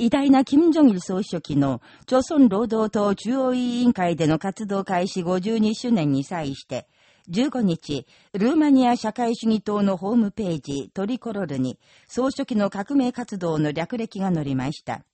偉大な金正日総書記の、朝鮮労働党中央委員会での活動開始52周年に際して、15日、ルーマニア社会主義党のホームページトリコロルに、総書記の革命活動の略歴が載りました。